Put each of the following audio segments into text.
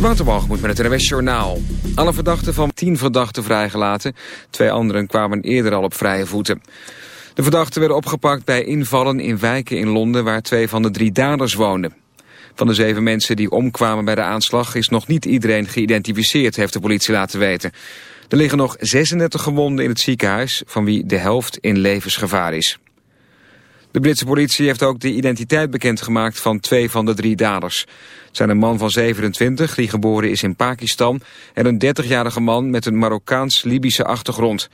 Waterbalgemoed met het NWS Journaal. Alle verdachten van tien verdachten vrijgelaten. Twee anderen kwamen eerder al op vrije voeten. De verdachten werden opgepakt bij invallen in wijken in Londen... waar twee van de drie daders woonden. Van de zeven mensen die omkwamen bij de aanslag... is nog niet iedereen geïdentificeerd, heeft de politie laten weten. Er liggen nog 36 gewonden in het ziekenhuis... van wie de helft in levensgevaar is. De Britse politie heeft ook de identiteit bekendgemaakt van twee van de drie daders. Het zijn een man van 27, die geboren is in Pakistan... en een 30-jarige man met een Marokkaans-Libische achtergrond.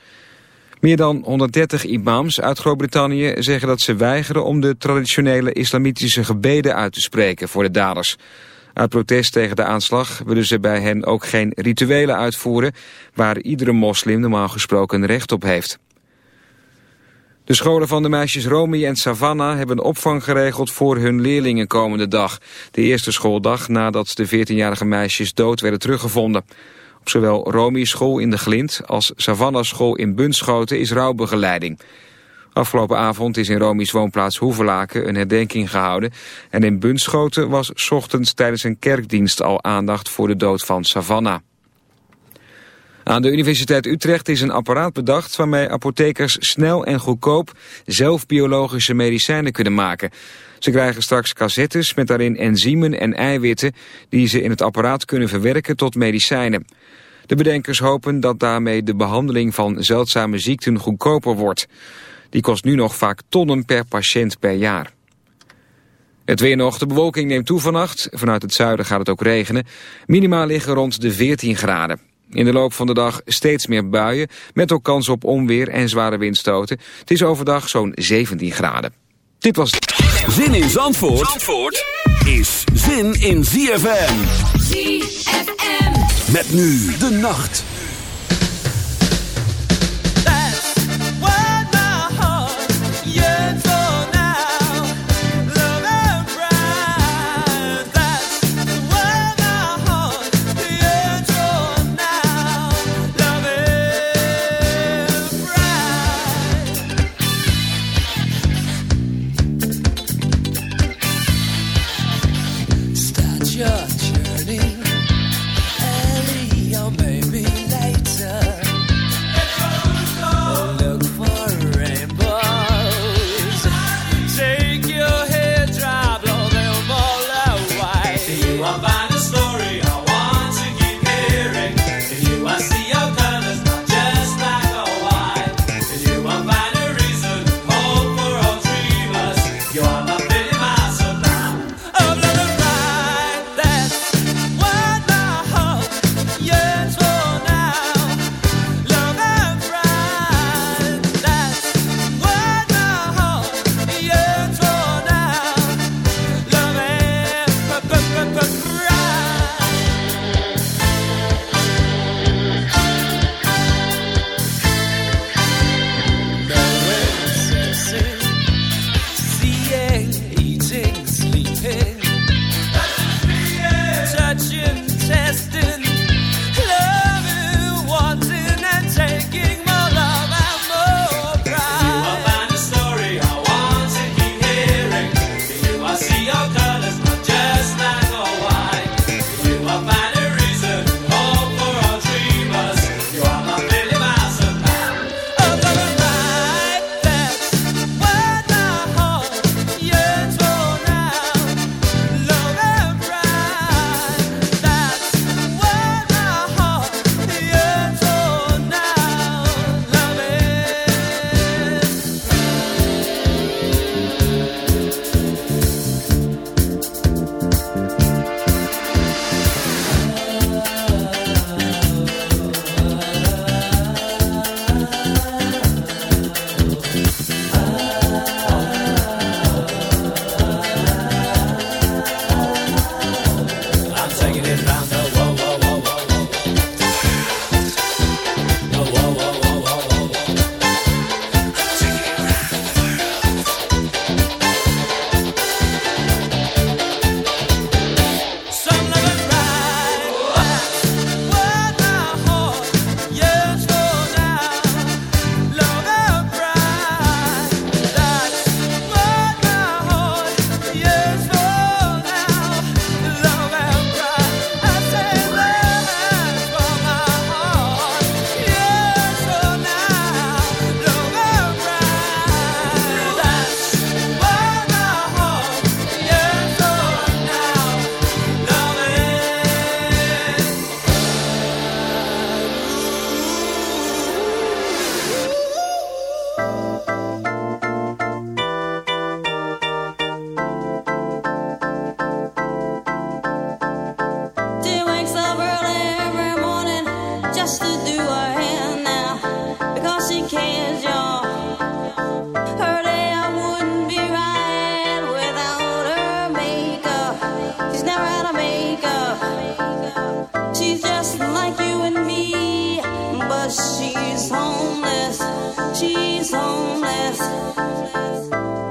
Meer dan 130 imams uit Groot-Brittannië zeggen dat ze weigeren... om de traditionele islamitische gebeden uit te spreken voor de daders. Uit protest tegen de aanslag willen ze bij hen ook geen rituelen uitvoeren... waar iedere moslim normaal gesproken recht op heeft. De scholen van de meisjes Romy en Savannah hebben opvang geregeld voor hun leerlingen komende dag. De eerste schooldag nadat de 14-jarige meisjes dood werden teruggevonden. Op zowel Romy's school in de Glint als Savannah's school in Bunschoten is rouwbegeleiding. Afgelopen avond is in Romy's woonplaats Hoevelaken een herdenking gehouden. En in Bunschoten was ochtends tijdens een kerkdienst al aandacht voor de dood van Savannah. Aan de Universiteit Utrecht is een apparaat bedacht waarmee apothekers snel en goedkoop zelf biologische medicijnen kunnen maken. Ze krijgen straks cassettes met daarin enzymen en eiwitten die ze in het apparaat kunnen verwerken tot medicijnen. De bedenkers hopen dat daarmee de behandeling van zeldzame ziekten goedkoper wordt. Die kost nu nog vaak tonnen per patiënt per jaar. Het weer nog, de bewolking neemt toe vannacht. Vanuit het zuiden gaat het ook regenen. Minima liggen rond de 14 graden. In de loop van de dag steeds meer buien, met ook kans op onweer en zware windstoten. Het is overdag zo'n 17 graden. Dit was... Zin in Zandvoort, Zandvoort is zin in ZFM. ZFM. Met nu de nacht.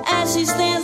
as she stands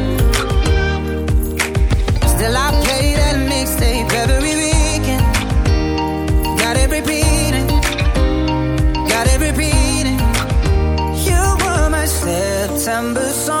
September song.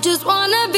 We hold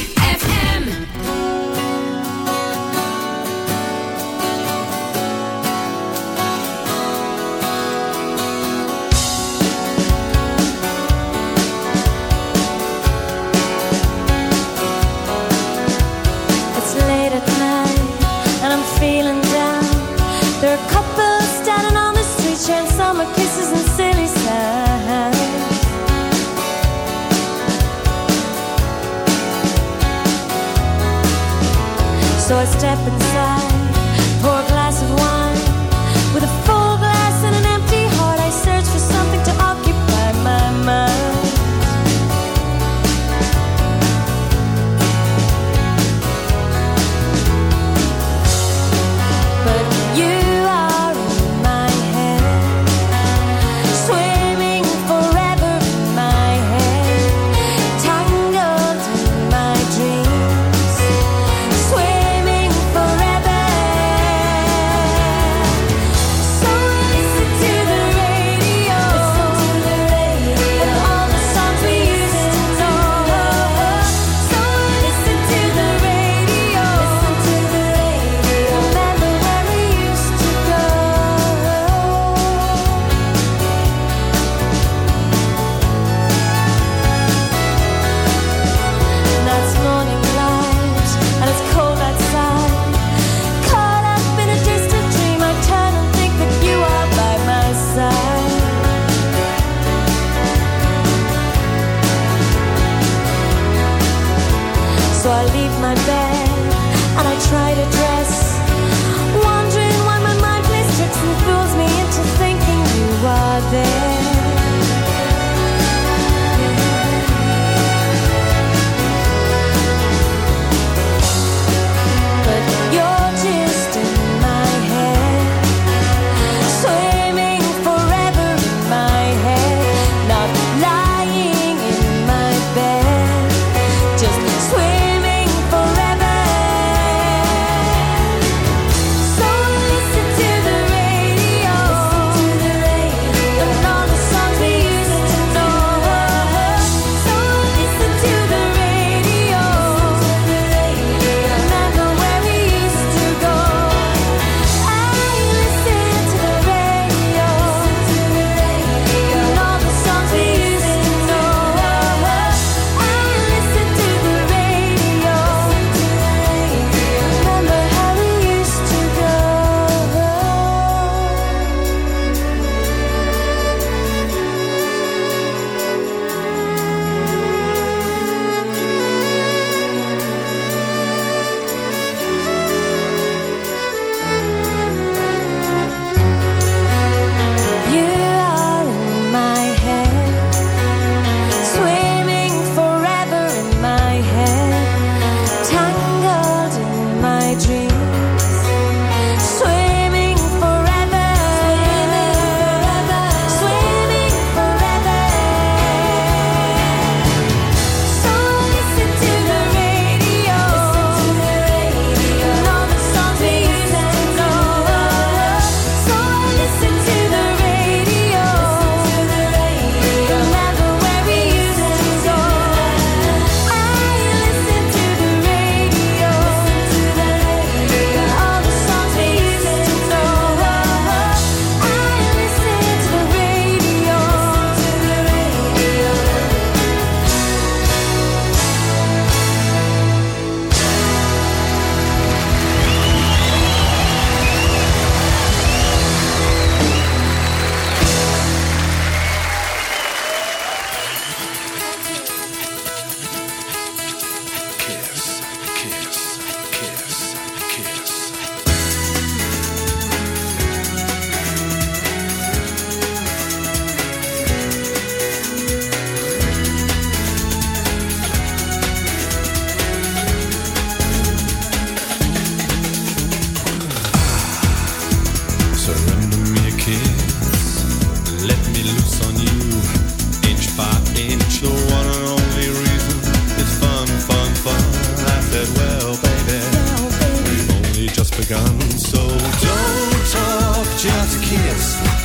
begun. So don't talk, just kiss.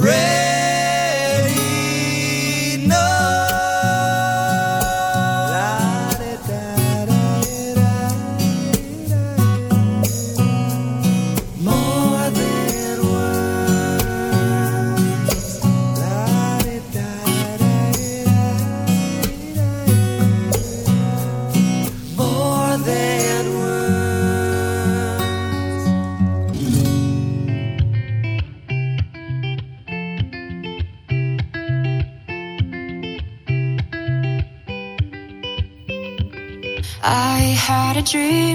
Red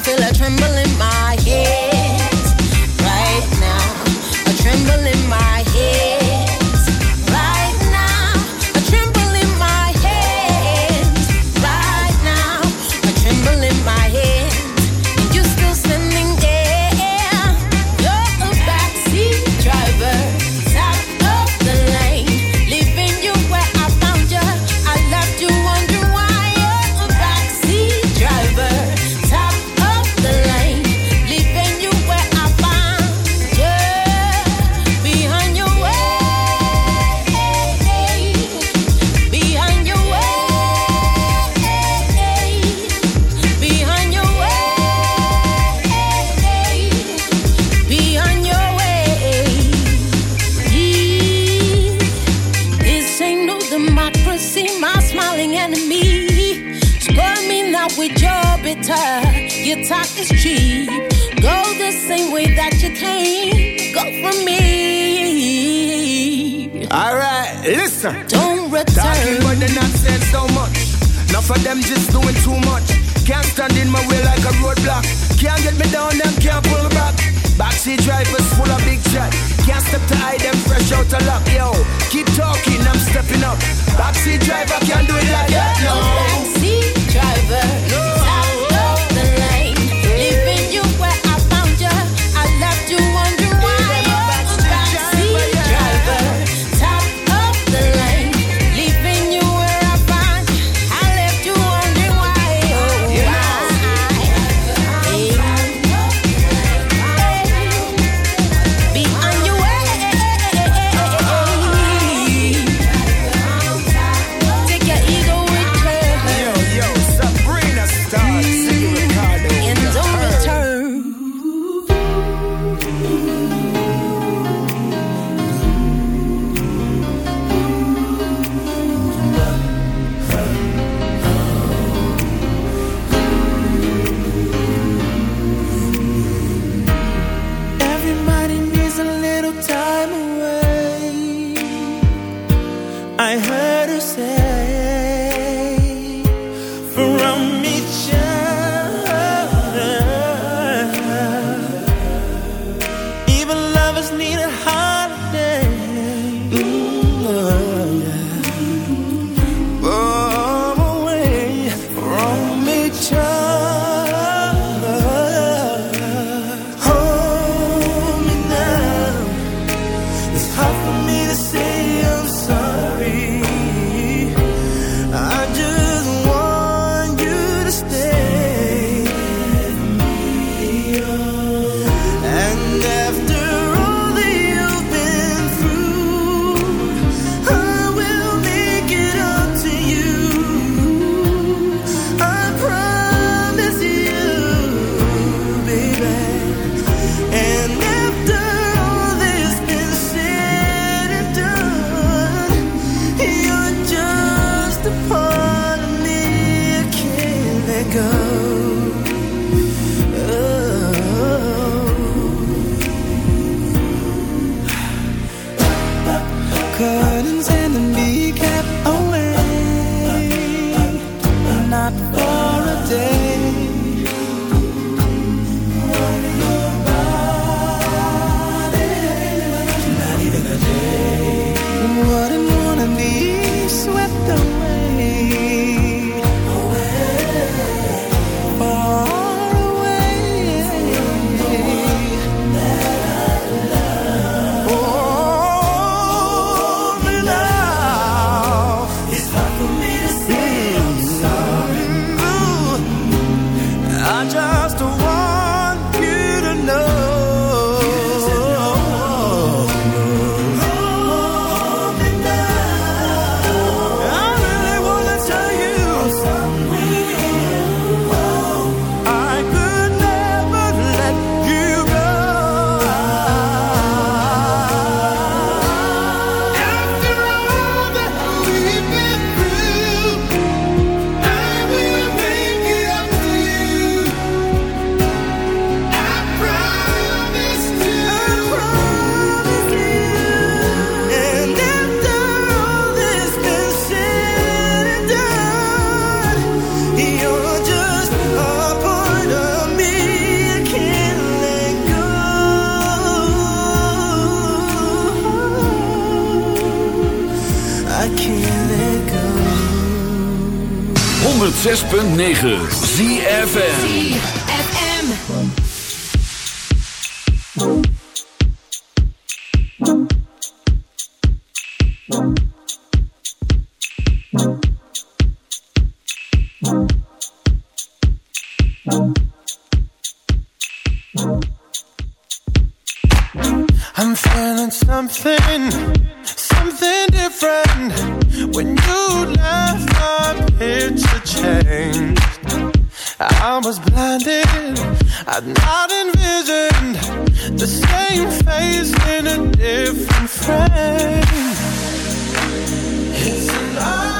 I feel a tremble in my 9. I'd not envisioned the same face in a different frame. It's an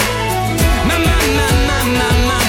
My, my, my,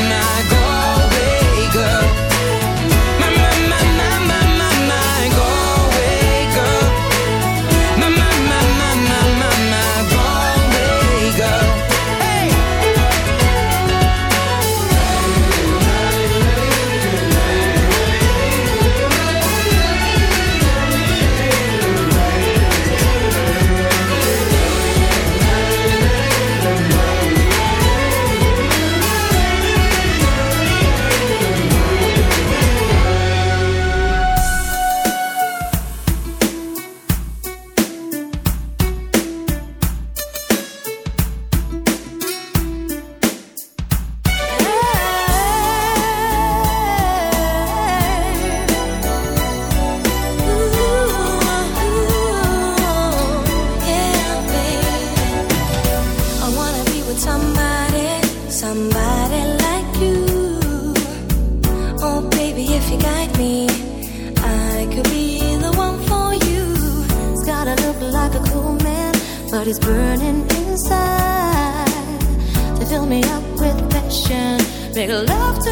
but he's burning inside. To fill me up with passion, make love to